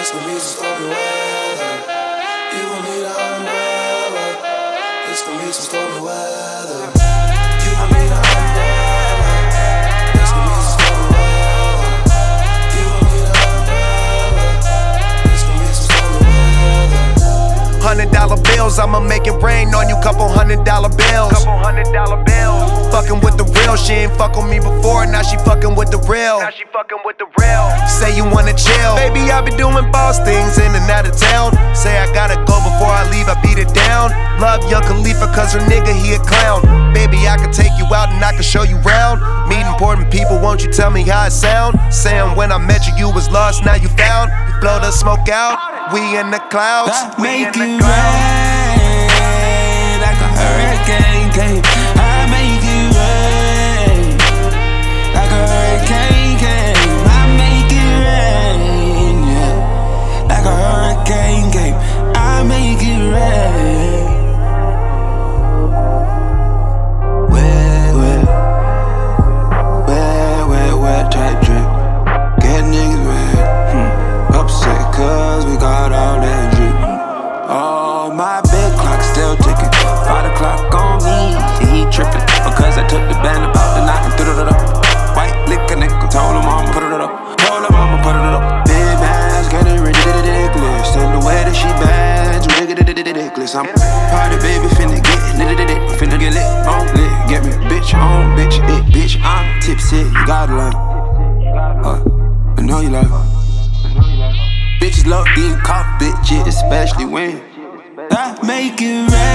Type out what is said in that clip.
It's some stormy weather. You need an umbrella. It's some stormy weather. You need an umbrella. It's some stormy weather. You need an umbrella. It's some stormy weather. Hundred dollar bills, I'ma make it rain on you. Couple hundred dollar bills. Couple hundred dollar bills. Fucking with the real, she ain't fuck on me before now she fucking with the real. Now she fucking with the real. Say you wanna chill, baby. I been doing boss things in and out of town. Say I gotta go before I leave, I beat it down. Love Young Khalifa, cause her nigga, he a clown. Baby, I can take you out and I can show you round. Meet important people, won't you tell me how it sound? Saying when I met you, you was lost, now you found. You blow the smoke out, we in the clouds. I we make in the it clouds. He tripping. Because I took the band about the night and threw it up. White liquor nigga, told him I'ma put it up. Told him I'ma put it up. Big bands getting ridiculous. And the way that she bands, ridiculous. I'm party baby, finna get lit. Finna get lit, on lit. Get me bitch on, bitch, it, bitch. I'm tipsy, you gotta love. Uh, I know you love it. Bitches love being caught, bitches, especially when I make it rain.